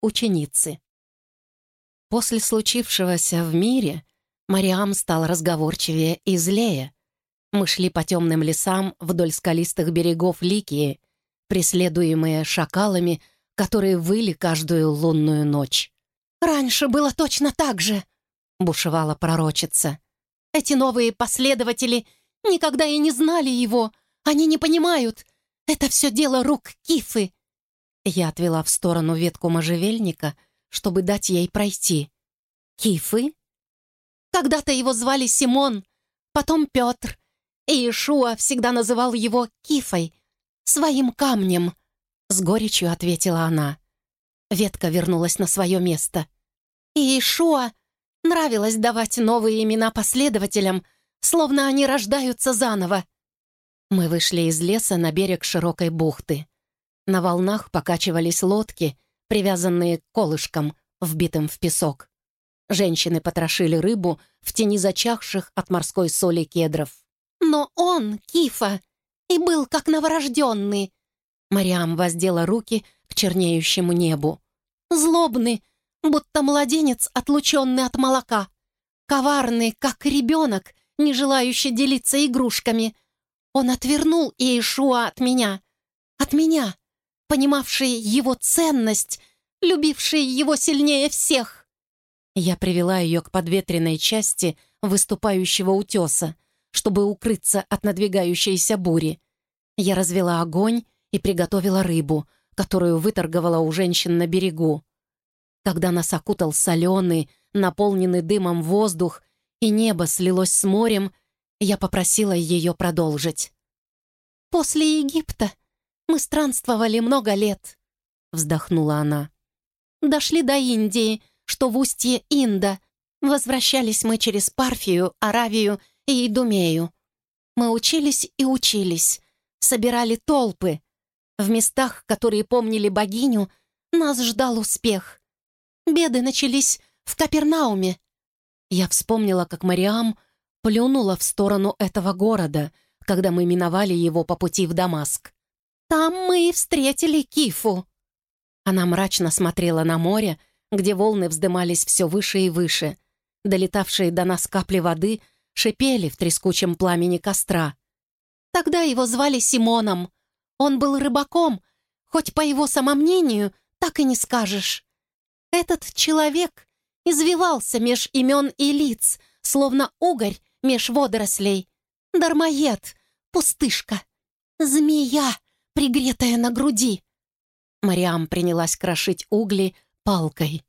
ученицы. После случившегося в мире Мариам стал разговорчивее и злее. Мы шли по темным лесам вдоль скалистых берегов Ликии, преследуемые шакалами, которые выли каждую лунную ночь. «Раньше было точно так же», — бушевала пророчица. «Эти новые последователи никогда и не знали его. Они не понимают. Это все дело рук Кифы». Я отвела в сторону ветку можжевельника, чтобы дать ей пройти. «Кифы?» Когда-то его звали Симон, потом Петр, и Ишуа всегда называл его Кифой, своим камнем», — с горечью ответила она. Ветка вернулась на свое место. И Ишуа нравилось давать новые имена последователям, словно они рождаются заново. Мы вышли из леса на берег широкой бухты. На волнах покачивались лодки, привязанные к колышкам, вбитым в песок. Женщины потрошили рыбу в тени зачахших от морской соли кедров. «Но он, Кифа, и был как новорожденный!» Мариам воздела руки к чернеющему небу. «Злобный, будто младенец, отлученный от молока. Коварный, как ребенок, не желающий делиться игрушками. Он отвернул Иешуа от меня. От меня, понимавший его ценность, любивший его сильнее всех. Я привела ее к подветренной части выступающего утеса, чтобы укрыться от надвигающейся бури. Я развела огонь и приготовила рыбу, которую выторговала у женщин на берегу. Когда нас окутал соленый, наполненный дымом воздух, и небо слилось с морем, я попросила ее продолжить. «После Египта мы странствовали много лет», — вздохнула она. «Дошли до Индии, что в устье Инда. Возвращались мы через Парфию, Аравию и Идумею. Мы учились и учились, собирали толпы. В местах, которые помнили богиню, нас ждал успех. Беды начались в Капернауме. Я вспомнила, как Мариам плюнула в сторону этого города, когда мы миновали его по пути в Дамаск. «Там мы и встретили Кифу». Она мрачно смотрела на море, где волны вздымались все выше и выше. Долетавшие до нас капли воды шипели в трескучем пламени костра. Тогда его звали Симоном. Он был рыбаком, хоть по его самомнению так и не скажешь. Этот человек извивался меж имен и лиц, словно угорь меж водорослей. Дармоед, пустышка, змея, пригретая на груди. Мариам принялась крошить угли, палкой.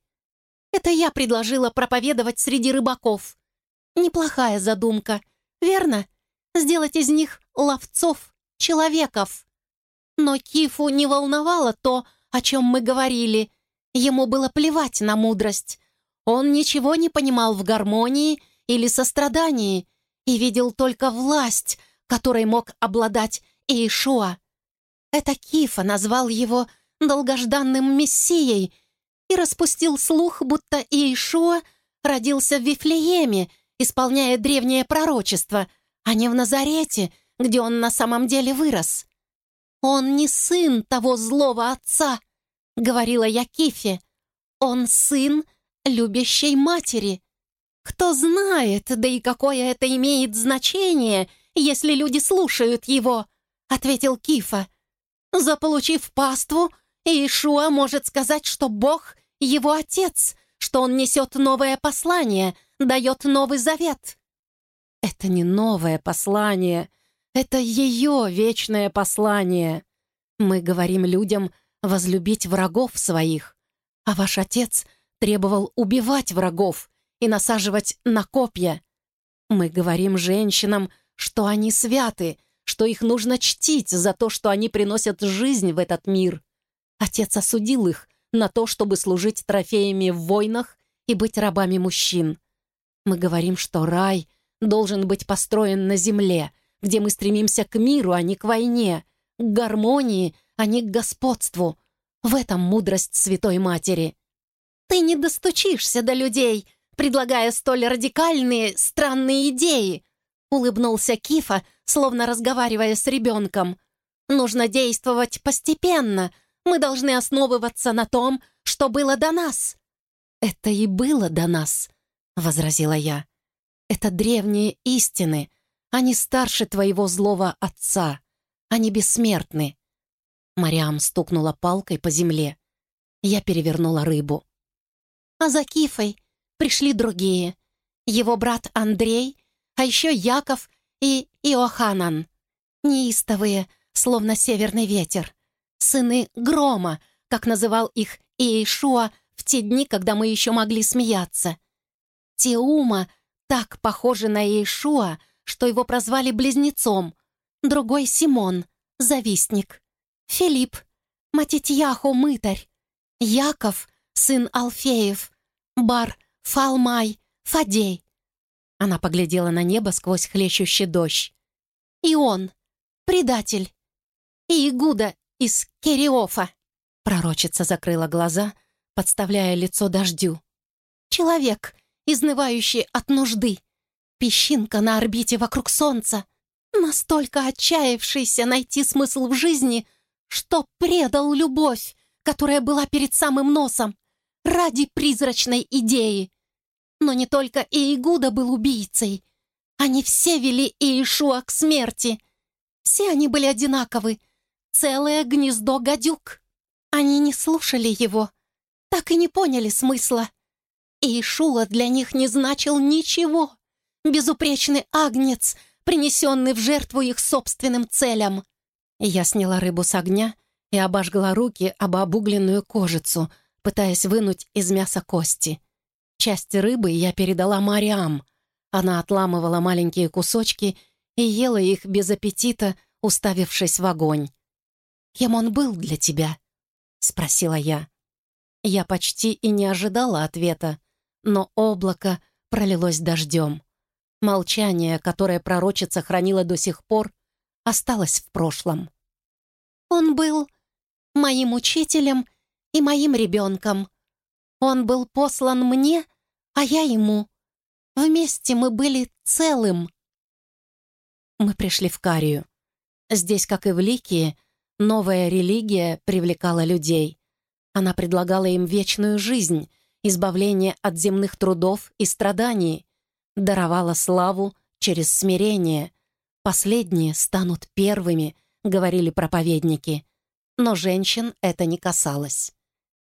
Это я предложила проповедовать среди рыбаков. Неплохая задумка, верно? Сделать из них ловцов, человеков. Но Кифу не волновало то, о чем мы говорили. Ему было плевать на мудрость. Он ничего не понимал в гармонии или сострадании и видел только власть, которой мог обладать Иешуа. Это Кифа назвал его долгожданным мессией — и распустил слух, будто Иешуа родился в Вифлееме, исполняя древнее пророчество, а не в Назарете, где он на самом деле вырос. «Он не сын того злого отца», — говорила я Кифе. «Он сын любящей матери. Кто знает, да и какое это имеет значение, если люди слушают его», — ответил Кифа. «Заполучив паству, Иешуа может сказать, что Бог его отец, что он несет новое послание, дает новый завет. Это не новое послание, это ее вечное послание. Мы говорим людям возлюбить врагов своих, а ваш отец требовал убивать врагов и насаживать на копья. Мы говорим женщинам, что они святы, что их нужно чтить за то, что они приносят жизнь в этот мир. Отец осудил их на то, чтобы служить трофеями в войнах и быть рабами мужчин. Мы говорим, что рай должен быть построен на земле, где мы стремимся к миру, а не к войне, к гармонии, а не к господству. В этом мудрость Святой Матери. Ты не достучишься до людей, предлагая столь радикальные, странные идеи, улыбнулся Кифа, словно разговаривая с ребенком. Нужно действовать постепенно — Мы должны основываться на том, что было до нас». «Это и было до нас», — возразила я. «Это древние истины. Они старше твоего злого отца. Они бессмертны». Мариам стукнула палкой по земле. Я перевернула рыбу. «А за Кифой пришли другие. Его брат Андрей, а еще Яков и Иоханан. Неистовые, словно северный ветер. Сыны грома, как называл их Иешуа в те дни, когда мы еще могли смеяться. Теума так похожи на Иешуа, что его прозвали близнецом. Другой — Симон, завистник. Филипп, Матитьяху, мытарь. Яков, сын Алфеев. Бар, Фалмай, Фадей. Она поглядела на небо сквозь хлещущий дождь. И он, предатель. И Игуда из Кериофа. Пророчица закрыла глаза, подставляя лицо дождю. Человек, изнывающий от нужды. Песчинка на орбите вокруг Солнца. Настолько отчаявшийся найти смысл в жизни, что предал любовь, которая была перед самым носом, ради призрачной идеи. Но не только Иегуда был убийцей. Они все вели Иешуа к смерти. Все они были одинаковы. Целое гнездо гадюк. Они не слушали его, так и не поняли смысла. Иешуа для них не значил ничего. Безупречный агнец, принесенный в жертву их собственным целям. Я сняла рыбу с огня и обожгла руки об обугленную кожицу, пытаясь вынуть из мяса кости. Часть рыбы я передала Мариам. Она отламывала маленькие кусочки и ела их без аппетита, уставившись в огонь. «Кем он был для тебя?» — спросила я. Я почти и не ожидала ответа, но облако пролилось дождем. Молчание, которое пророчица хранила до сих пор, осталось в прошлом. «Он был моим учителем и моим ребенком. Он был послан мне, а я ему. Вместе мы были целым». Мы пришли в Карию. Здесь, как и в Ликии, Новая религия привлекала людей. Она предлагала им вечную жизнь, избавление от земных трудов и страданий, даровала славу через смирение. Последние станут первыми, говорили проповедники. Но женщин это не касалось.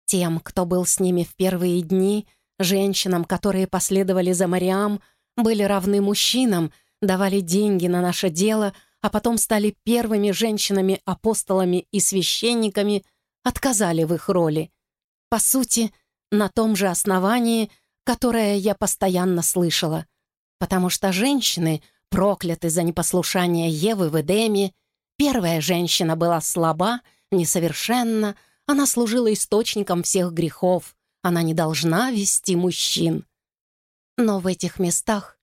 Тем, кто был с ними в первые дни, женщинам, которые последовали за Мариам, были равны мужчинам, давали деньги на наше дело — а потом стали первыми женщинами-апостолами и священниками, отказали в их роли. По сути, на том же основании, которое я постоянно слышала. Потому что женщины, прокляты за непослушание Евы в Эдеме, первая женщина была слаба, несовершенна, она служила источником всех грехов, она не должна вести мужчин. Но в этих местах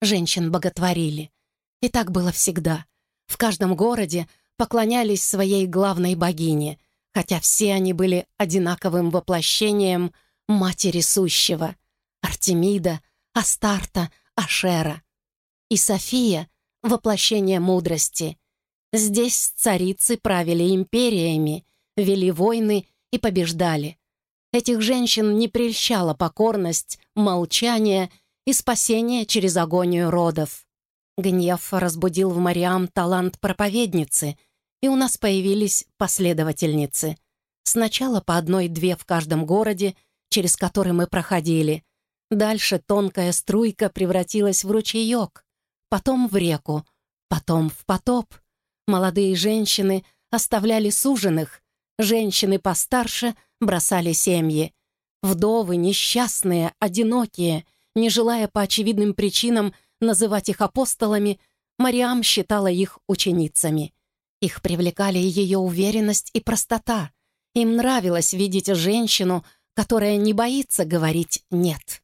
женщин боготворили. И так было всегда. В каждом городе поклонялись своей главной богине, хотя все они были одинаковым воплощением Матери Сущего — Артемида, Астарта, Ашера. И София — воплощение мудрости. Здесь царицы правили империями, вели войны и побеждали. Этих женщин не прельщала покорность, молчание и спасение через агонию родов. Гнев разбудил в Мариам талант проповедницы, и у нас появились последовательницы. Сначала по одной-две в каждом городе, через который мы проходили. Дальше тонкая струйка превратилась в ручеек, потом в реку, потом в потоп. Молодые женщины оставляли суженых, женщины постарше бросали семьи. Вдовы, несчастные, одинокие, не желая по очевидным причинам называть их апостолами, Мариам считала их ученицами. Их привлекали ее уверенность и простота. Им нравилось видеть женщину, которая не боится говорить «нет».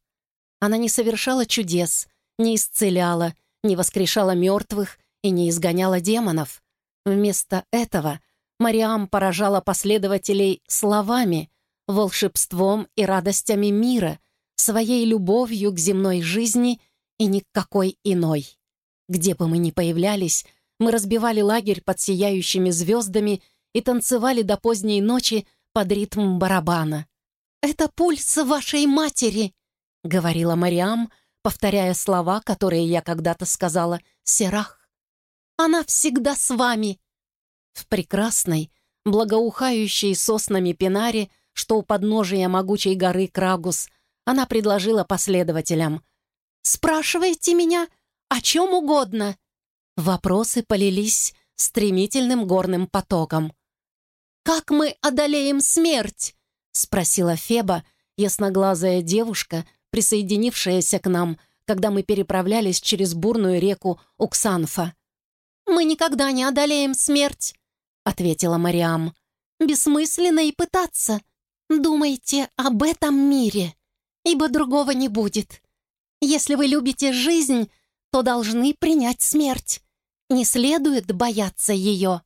Она не совершала чудес, не исцеляла, не воскрешала мертвых и не изгоняла демонов. Вместо этого Мариам поражала последователей словами, волшебством и радостями мира, своей любовью к земной жизни и никакой иной. Где бы мы ни появлялись, мы разбивали лагерь под сияющими звездами и танцевали до поздней ночи под ритм барабана. «Это пульс вашей матери», — говорила Мариам, повторяя слова, которые я когда-то сказала «Серах». «Она всегда с вами». В прекрасной, благоухающей соснами пенаре, что у подножия могучей горы Крагус, она предложила последователям. «Спрашивайте меня о чем угодно». Вопросы полились стремительным горным потоком. «Как мы одолеем смерть?» — спросила Феба, ясноглазая девушка, присоединившаяся к нам, когда мы переправлялись через бурную реку Уксанфа. «Мы никогда не одолеем смерть», — ответила Мариам. «Бессмысленно и пытаться. Думайте об этом мире, ибо другого не будет. Если вы любите жизнь, то должны принять смерть. Не следует бояться ее».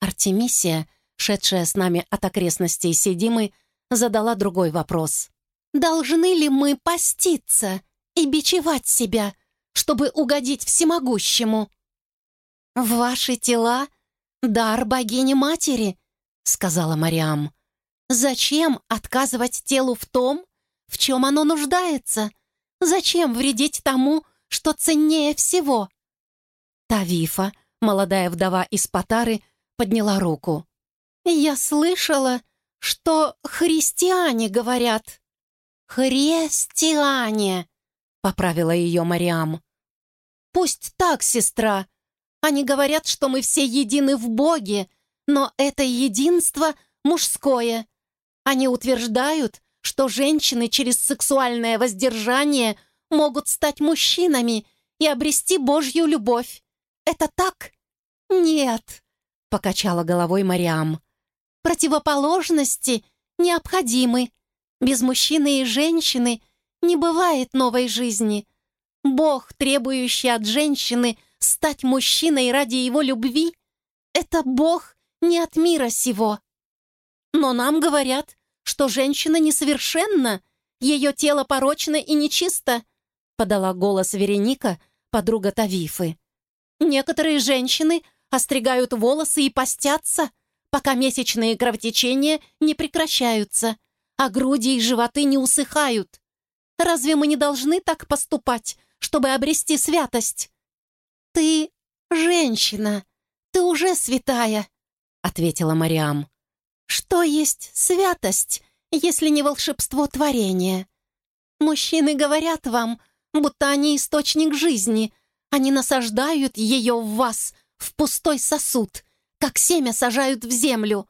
Артемисия, шедшая с нами от окрестностей Седимы, задала другой вопрос. «Должны ли мы поститься и бичевать себя, чтобы угодить всемогущему?» «Ваши тела — дар богини-матери», — сказала Мариам. «Зачем отказывать телу в том, в чем оно нуждается? Зачем вредить тому, что ценнее всего?» Тавифа, молодая вдова из Патары, подняла руку. «Я слышала, что христиане говорят». «Христиане», — поправила ее Мариам. «Пусть так, сестра. Они говорят, что мы все едины в Боге, но это единство мужское. Они утверждают, что женщины через сексуальное воздержание могут стать мужчинами и обрести Божью любовь. Это так?» «Нет», — покачала головой Мариам. «Противоположности необходимы. Без мужчины и женщины не бывает новой жизни. Бог, требующий от женщины стать мужчиной ради его любви, это Бог не от мира сего. Но нам говорят, что женщина несовершенна, ее тело порочно и нечисто», подала голос Вереника, подруга Тавифы. Некоторые женщины остригают волосы и постятся, пока месячные кровотечения не прекращаются, а груди и животы не усыхают. Разве мы не должны так поступать, чтобы обрести святость? Ты женщина, ты уже святая, ответила Мариам. Что есть святость, если не волшебство творения? Мужчины говорят вам, будто они источник жизни, они насаждают ее в вас, в пустой сосуд, как семя сажают в землю.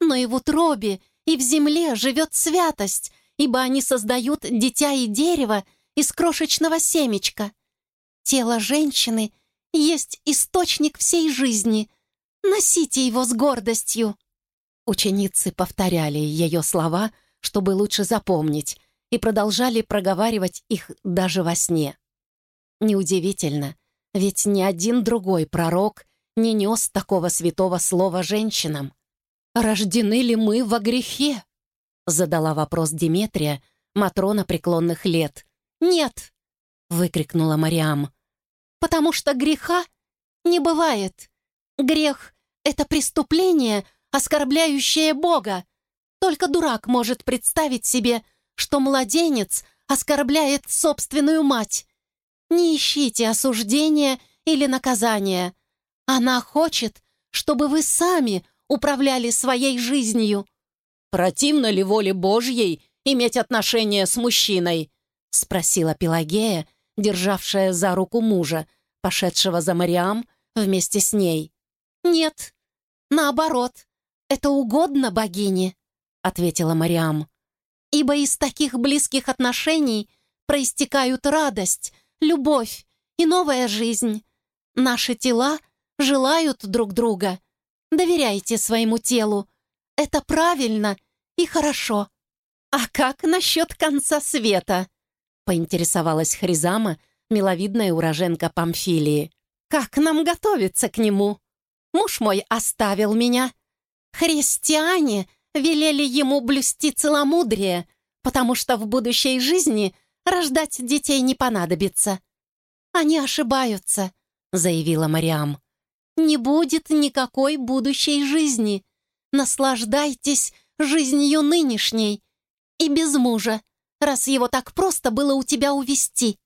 Но и в утробе, и в земле живет святость, ибо они создают дитя и дерево из крошечного семечка. Тело женщины есть источник всей жизни. Носите его с гордостью. Ученицы повторяли ее слова, чтобы лучше запомнить, и продолжали проговаривать их даже во сне. Неудивительно, ведь ни один другой пророк не нес такого святого слова женщинам. «Рождены ли мы во грехе?» Задала вопрос Диметрия, Матрона преклонных лет. «Нет!» — выкрикнула Мариам. «Потому что греха не бывает. Грех — это преступление, оскорбляющее Бога. Только дурак может представить себе, что младенец оскорбляет собственную мать. Не ищите осуждения или наказания. Она хочет, чтобы вы сами управляли своей жизнью. «Противно ли воле Божьей иметь отношения с мужчиной?» — спросила Пелагея, державшая за руку мужа, пошедшего за Мариам вместе с ней. «Нет, наоборот, это угодно богине», — ответила Мариам. «Ибо из таких близких отношений проистекают радость, любовь и новая жизнь. Наши тела желают друг друга. Доверяйте своему телу. Это правильно и хорошо. А как насчет конца света? Поинтересовалась Хризама, миловидная уроженка Памфилии. Как нам готовиться к нему? Муж мой оставил меня. Христиане велели ему блюсти целомудрие, потому что в будущей жизни Рождать детей не понадобится». «Они ошибаются», — заявила Мариам. «Не будет никакой будущей жизни. Наслаждайтесь жизнью нынешней и без мужа, раз его так просто было у тебя увести.